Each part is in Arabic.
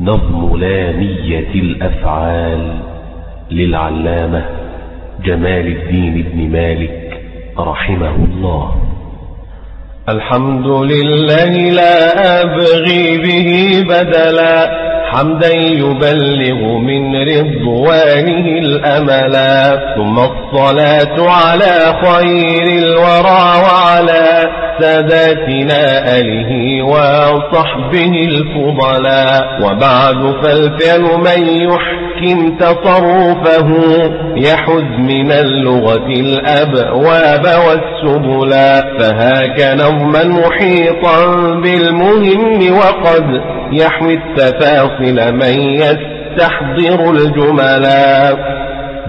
نظم لامية الأفعال للعلامة جمال الدين بن مالك رحمه الله. الحمد لله لا أبغي به بدلا حمدا يبلغ من رضوانه الأملا. ثم الصلاة على خير الورى وعلى ساداتنا آله وصحبه الفضلاء. وبعد فالفعل من يحكم تصرفه يحز من اللغة الأبواب والسبلا. فهاك نظما محيطا بالمهم وقد يحوي التفاصل من يستحضر الجملا.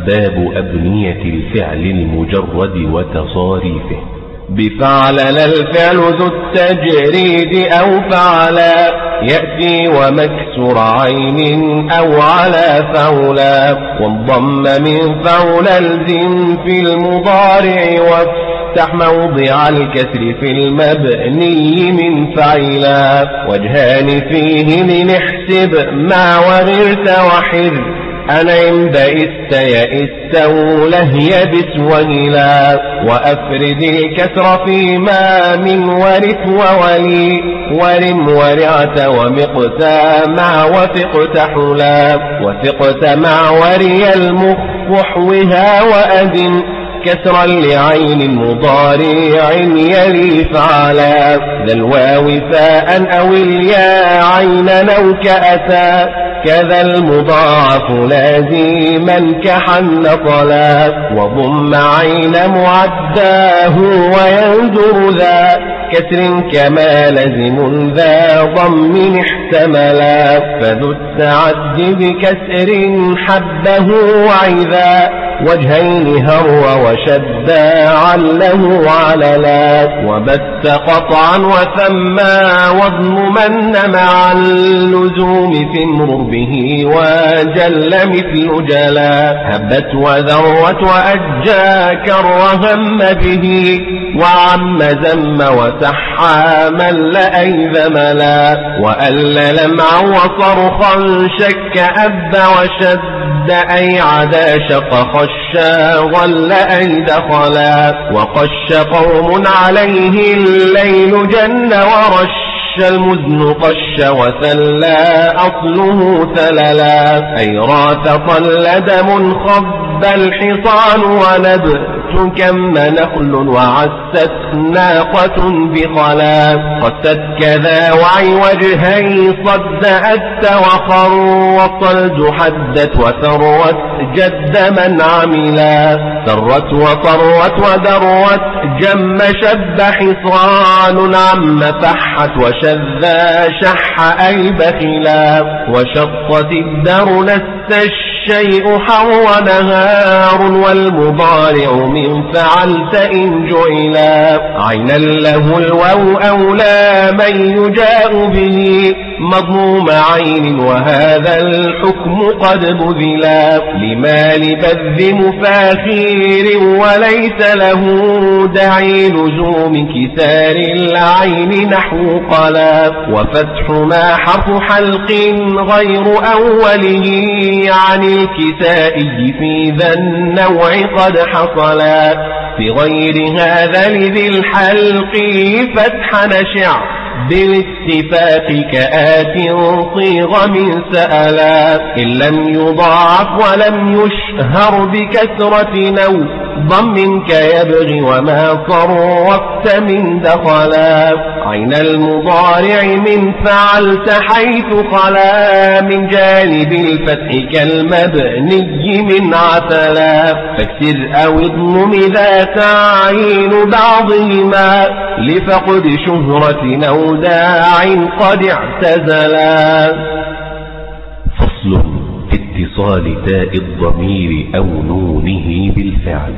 باب أبنية الفعل المجرد وتصاريفه. بفعل الفعل ذو التجريد أو فعلا. يأتي ومكسر عين أو على فولا. وانضم من فول الزم في المضارع وافتح موضع الكسر في المبني من فعلا. وجهان فيه لنحسب ما وغرت وحر أنعم بئست يئست ولهي بس وهلا وأفرد الكسر فيما من ورث وولي ورم ورعت ومقتا مع وثقت حلا وثقت مع وري المخ وحوها وأدم كسرا لعين مضارع يلي فعلا ذا الواو فاء أو الياء عينا أو كذا المضاعف لازما كحن طلا وضم عين معداه وينذر ذا. كسر كما لزم ذا ضم احتملا. فذو التعد بكسر حبه وعذا وجهين هر وشدا عله عللا وبت قطعا وثما وضم من مع اللزوم في امرر به وجل مثل جلا هبت وذرت وأجى كرهم به وعم زم وسحى مل أي ذملا وأل لمعا وصرخا شك أب وشد أي عدا شق خشا غل أي دخلا وقش قوم عليه الليل جن ورش المزن قش وسلى أصله ثللا أي رات طل دم خب الحصان ونبت كم نخل وعست ناقة بخلا قست كذا وعي وجهي صدأت وخر. والصلد حدت وثروت جد من عملا. سرت وطرت ودروت جم شب حصان. عم فحت وشذا شح أي بخلا وشطت الدار نست الشيء حر نهار والمضارع من فعلت إن جعلا. عينا له الواو أولى من يجاء به مضموم عين وهذا الحكم قد بذلا. لما لبذ مفاخير وليس له داعي لزوم كسار العين نحو قلا. وفتح ما حرف حلق غير أوله عن الكسائي في ذا النوع قد حصلا. في غير هذا لذي الحلق فتح نشع. بالاتفاق كآت صيغ من سألا إن لم يضاعف ولم يشهر بكثرة نو ضم كيبغي وما صرفت من دخلا عين المضارع من فعلت حيث خلا من جانب الفتح كالمبني من عتلا فاكسر أو اضمم ذا تعين بعضهما لفقد شهرة أو داع قد اعتزلا. فصل في اتصال تاء الضمير أو نونه بالفعل.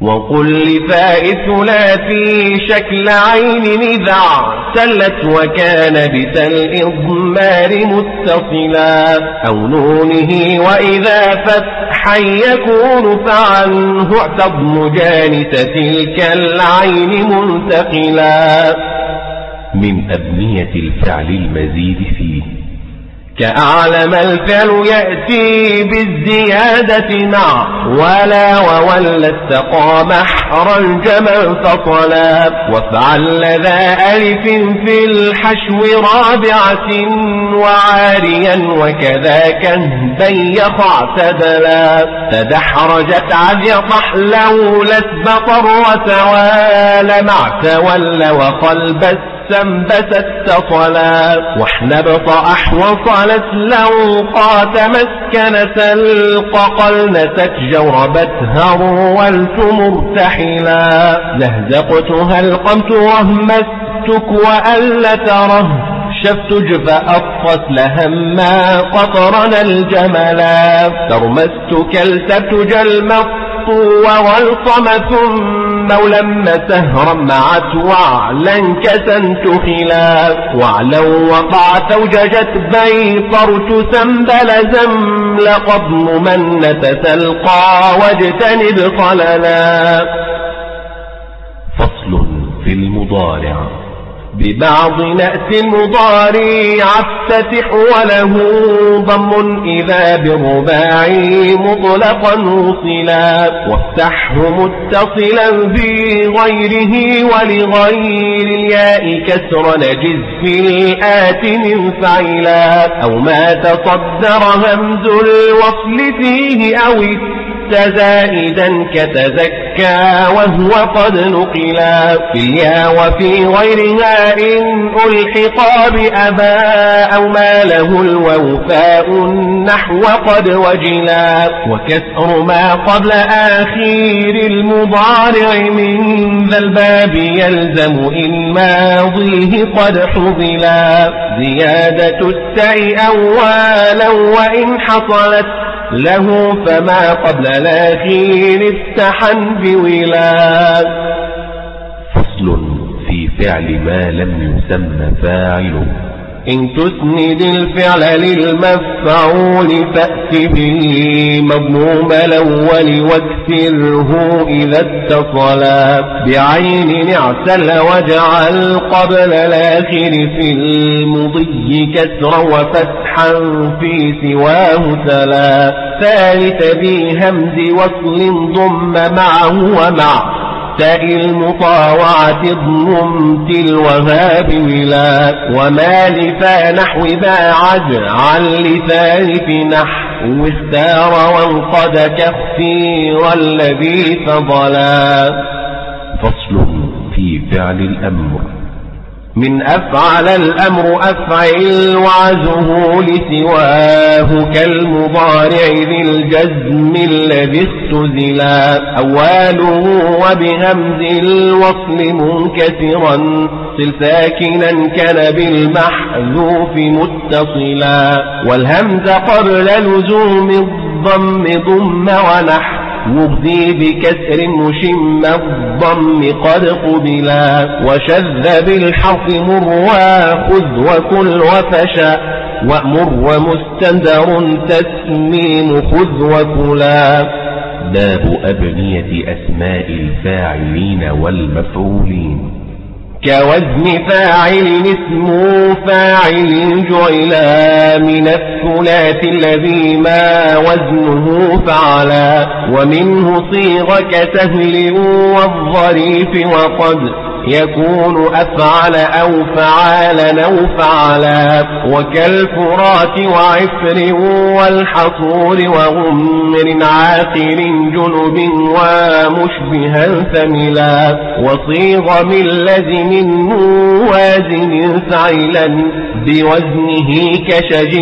وقل لفاء الثلاثي شكل عين إذا اعتلت وكان بتا الإضمار متصلا. أو نونه وإذا فتحا يكون فعنه اعتضم جانس تلك العين منتقلا. من أبنية الفعل المزيد فيه. كأعلم الفعل يأتي بالزيادة مع ولا وولى استقام حر الجمل فصلا وافعل ذا ألف في الحشو رابعة وعاريا وكذاك بيخ اعتدلا. تدحرجت عذيطح لولت بطر وتوالى مع تولى وقلب سنبتت تصلا واحنبط أحوصلت لوقات مسكنة الققل نست جوربت هرولت مرتحلا. زهزقتها القمت وهمستك وألا تره شفت جفا أطفت لهما قطرنا الجملا ترمست كلتت جلمط والصم ثم ولما سهرا معت وعلا كسنت خلاف. وعلو وقعت وججت بيطرت سنبل زمل قد ممنة تلقى واجتنب صللا فصل في المضارع. ببعض نأس المضارع أفتتح وله ضم إذا بالرباعي مطلقا وصلا وافتحه متصلا بغيره ولغير الياء كسر نجز في الآت من فعلا أو ما تصدر همز الوصل فيه أو زائدا كتزكى وهو قد نقلا في اليا وفي غيرها إن ألحقا بأبا أو ما له الوفاء النحو قد وجلا وكسر ما قبل آخير المضارع من ذا الباب يلزم إن ماضيه قد حضلا زيادة التاء أولا وإن حصلت له فما قبل الأخير افتحا بولاد فصل في فعل ما لم يسمى فاعله إن تسند الفعل للمفعول فأت به مضموم الأول واكسره إذا اتصلا. بعين اعتل واجعل قبل الآخر في المضي كسرا وفتحا في سواه تلا ثالث بهمز وصل ضم معه ومع تاء المطاوعة اضمم الوهاب ولا وما لفا نحو ذا عن لثالث نحو اختار وانقد كثير الذي فضلا فصل في فعل الأمر. من أفعل الأمر أفعل وعزه لسواه كالمضارع ذي الجزم الذي اختزلا. أواله وبهمز الوصل منكسرا صل ساكنا كان بالمحذوف متصلا. والهمز قبل لزوم الضم ضم ونحو مبدي بكسر مشم الضم قد قبلا وشذ بالحرف مر وخذ وكل وفشا وأمر ومستندر تسميم خذ وكلا باب أبنية أسماء الفاعلين والمفعولين كوزن فاعل اسم فاعل جعلا من الثلاث الذي ما وزنه فعلا. ومنه صيغ كسهل والظريف وقد يكون أفعل أو فعال أو فعلا وكالفرات وعفر والحصور وغمر عاقر جنب ومشبها ثملا وصيغ من لزم وازن فعلا بوزنه كشج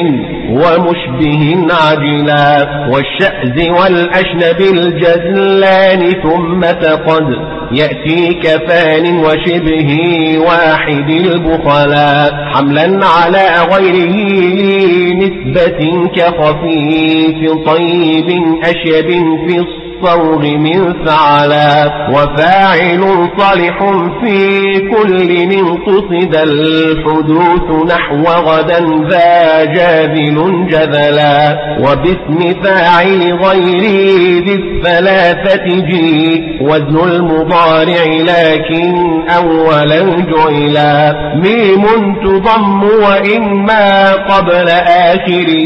ومشبه عجلا والشأز والأشنب الجزلان ثم تقد يأتي كفان وشبه واحد البخلاء حملا على غيره نسبة كخفيف طيب أشيب في الصوغ من فعلا وفاعل صالح في كل من قصد الحدوث نحو غدا ذا جاذل جذلا وباسم فاعل غير ذي الثلاثة جي وزن المضارع لكن أولا جعلا ميم تضم وإما قبل آخره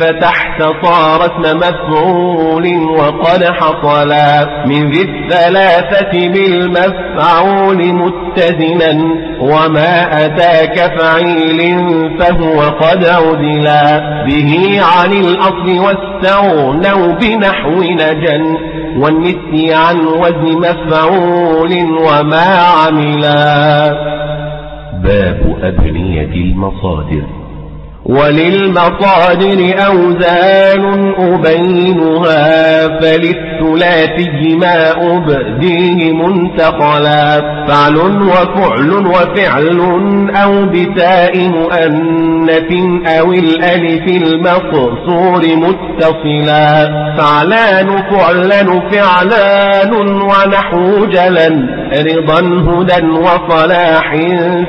فتحت صار اسم مفعول وقد حصلا من ذي الثلاثة بالمفعول متزنا وما أتاك فعيل فهو قد عدلا به عن الأصل واستغنوا بنحو نجا والنسي عن وزن مفعول وما عملا. باب أبنية المصادر. وللمصادر أوزان أبينها فللثلاثي ما أبديه منتقلا فعل وفعل وفعل أو بتاء مؤنث أو الألف المقصور متصلا فعلان فعلان فعلان ونحو جلا رضا هدى وصلاح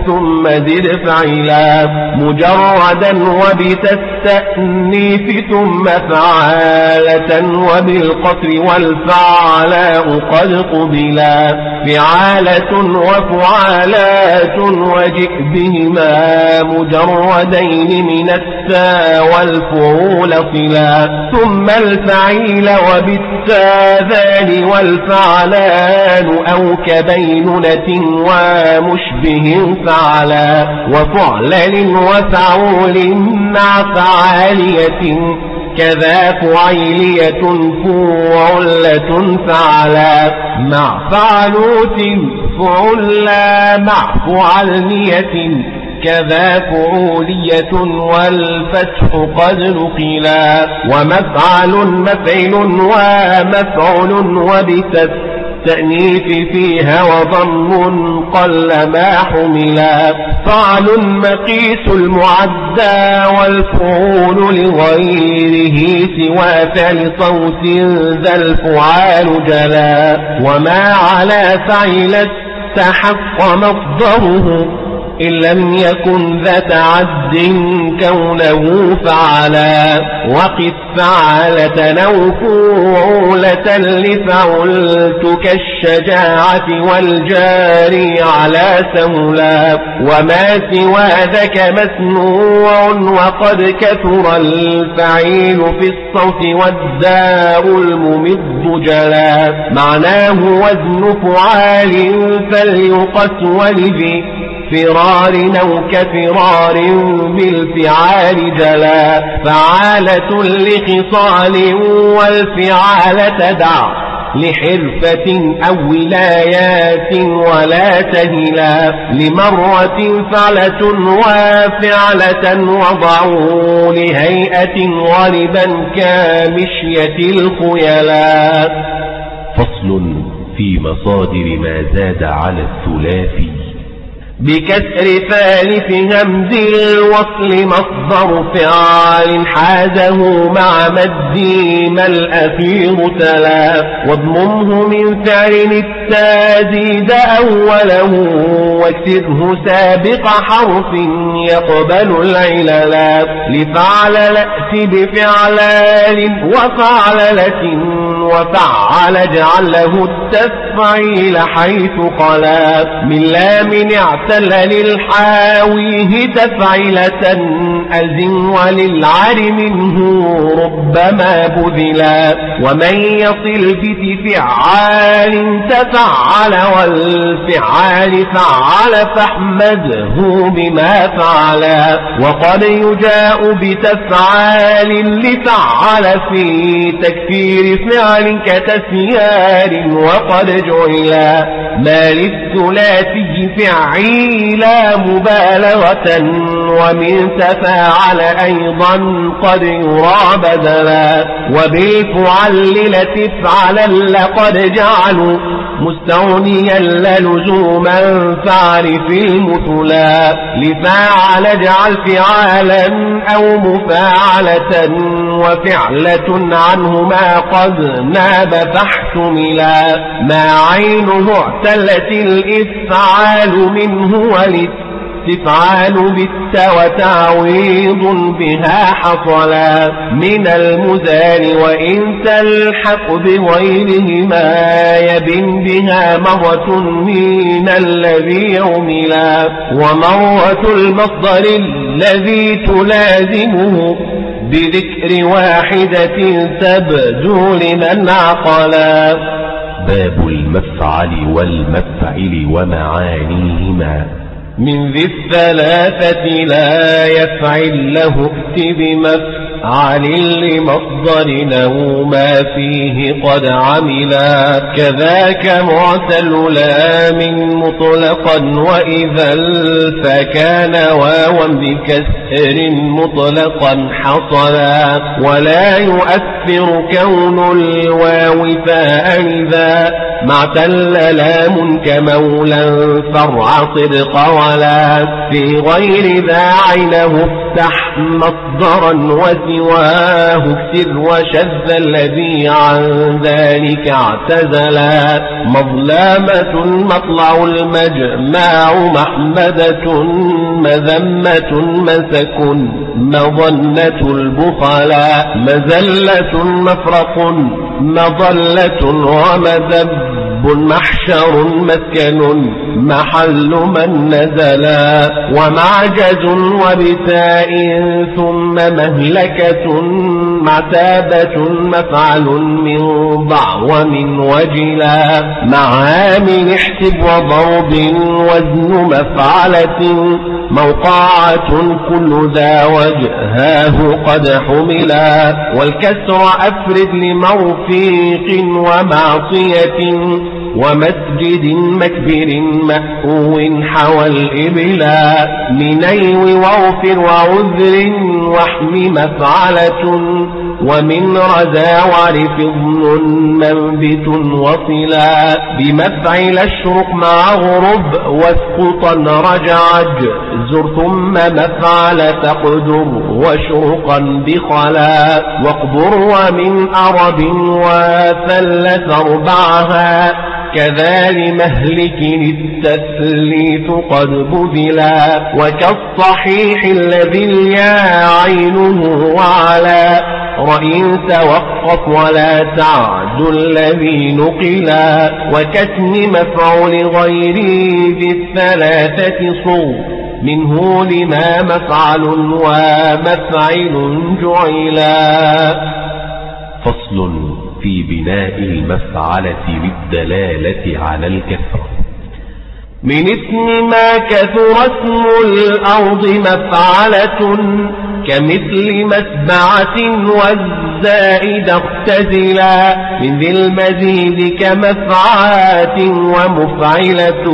ثم زد فعلا مجردا وبتستأنيف ثم فعالة وبالقصر والفعلاء قد قبلا. فعالة وفعالات وجئ بهما مجردين من السا والفعول صلا. ثم الفعيل وبالتاذان والفعلان أو كبيننة ومشبه فعلا. وفعلل وفعول مع فعالية كذا فعيلية فعلة فعلا مع فعلوت فعلا مع فعلنية كذا فعولية والفتح قد نقلا ومفعل مفعل ومفعل وبتت التأنيث فيها وضم قل ما حملا. فعل مقيس المعدى والفعول لغيره سوى فعل صوت ذا الفعال جلا. وما على فعل استحق مصدره إن لم يكن ذا تعد كونه فعلا وقف فعلة أو فعولة لفعلت كالشجاعة والجاري على سهلا وما سوى ذاك مسموع وقد كثر الفعيل في الصوت والداء الممد جلا معناه وزن فعال فليقس ولذي فرار أو كفرار بالفعال جلا. فعالة لخصال والفعال تدع. لحرفة أو ولايات ولا تهلا. لمرة فعلة وفعلة وضعوا لهيئة غالبا كمشية الخيلاء فصل في مصادر ما زاد على الثلاثي. بكسر ثالث همز الوصل مصدر فعال حازه مع مد ما الأخير تلا واضممه من فعل التازيد أوله واكسره سابق حرف يقبل العللا لفعل لأت بفعلال وفعللة وفعل اجعل له التفعيل حيث قلا من لام اعتل للحاويه تفعيلة أزن وللعر منه ربما بذلا ومن يصل بفعال تفعل والفعال فعل فاحمده بما فعلا وقد يجاء بتفعال لفعل في تكفير فعل كتسيار وقد جعلا ما للثلاثي فعيلا مبالغة ومن تفاعل أيضا قد يرى بدلا وبالفعللة افعلا لقد جعلوا مستغنيا للزوما فاعرف المثلا لفاعل اجعل فعالا أو مفاعلة وفعلة عنه ما قد ناب فاحتملا ما عينه اعتلت الإفعال منه ولت استفعال بالت وتعويض بها حصلا من المزال وإن تلحق بغيرهما يبن بها مرة من الذي يوملا ومرة المصدر الذي تلازمه بذكر واحدة تبدو لمن عقلا باب المفعل والمفعل ومعانيهما. من ذي الثلاثة لا يفعل له ائت بمفعل لمصدر له ما فيه قد عملا كذاك معتل لا من مطلقا وإذا فكان واوا بكسر مطلقا حصلا. ولا يؤثر كون الواو فاء ذا مع تل لام كمولا فرع صدق ولا في غير ذا عينه افتح مصدرا وسواه اكسر وشذ الذي عن ذلك اعتزلا مظلامة مطلع المجمع محمدة مذمة مسك مظنة البخلاء مزلة مفرق مضلة ومذب محشر مسكن محل من نزلا ومعجز وبتاء ثم مهلكة معتابة مفعل من ضع ومن وجلا معامل احسب وضرب وزن مفعلة موقعة كل ذا وجهاه قد حملا والكسر أفرد لموفيق ومعصية ومسجد مكبر مأهو حوى الإبلا منيو واغفر وعذر واحم مفعلة ومن رزا وعرف منبت وصلا بمفعل اشرق مع غرب واسقطا رجعج زر ثم مفعل تقدر وشرقا بخلا واقبر ومن أرب وثلث أربعها كذا لمهلك التثليث قد بذلا وكالصحيح الذي اليا عينه وعلى رأي توقف ولا تعد الذي نقلا وكتم مفعول غيري بالثلاثة صور منه لما مفعل ومفعل جعلا فصل في بناء المفعلة للدلالة على الكثرة من اسم ما كثر اسم الأرض مفعلة كمثل مسبعة والزائد اختزلا من ذي المزيد كمفعات ومفعلة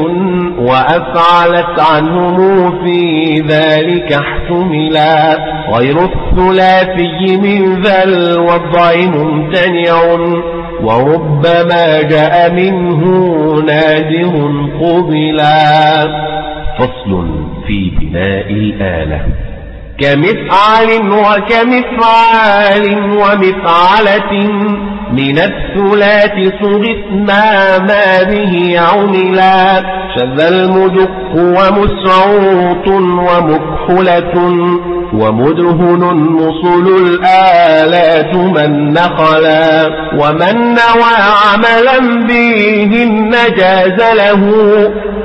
وأفعلت عنهم في ذلك احتملا غير الثلاثي من ذا الوضع ممتنع وربما جاء منه نادر قبلا فصل في بناء الآلة كمفعل وكمفعال ومفعلة من الثلاث صغت ما به عملا. شذ المدق ومسعوط ومكحلة ومدهن مصل الآلات من نخلا ومن نوى عملا بهن جاز له.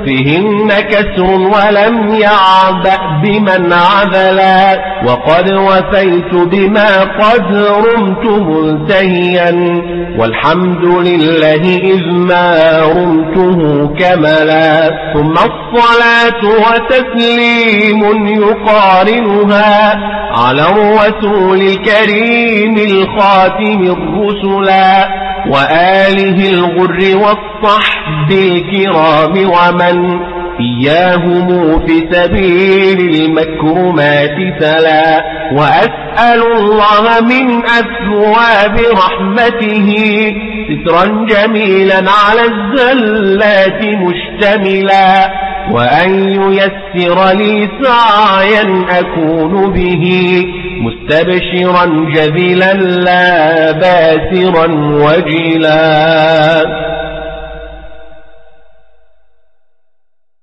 فيهن كسر ولم يعبأ بمن عذلا وقد وفيت بما قد رمت ملتهيا. والحمد لله إذ ما رمته كملا. ثم الصلاة وتسليم يقارنها. على الرسول الكريم الخاتم الرسلا وآله الغر والصحب الكرام ومن إياهم في سبيل المكرمات تلا وأسأل الله من أثواب رحمته سترا جميلا على الزلات مشتملا وأن ييسر لي سعيا أكون به مستبشرا جذلا لا باسرا وجلا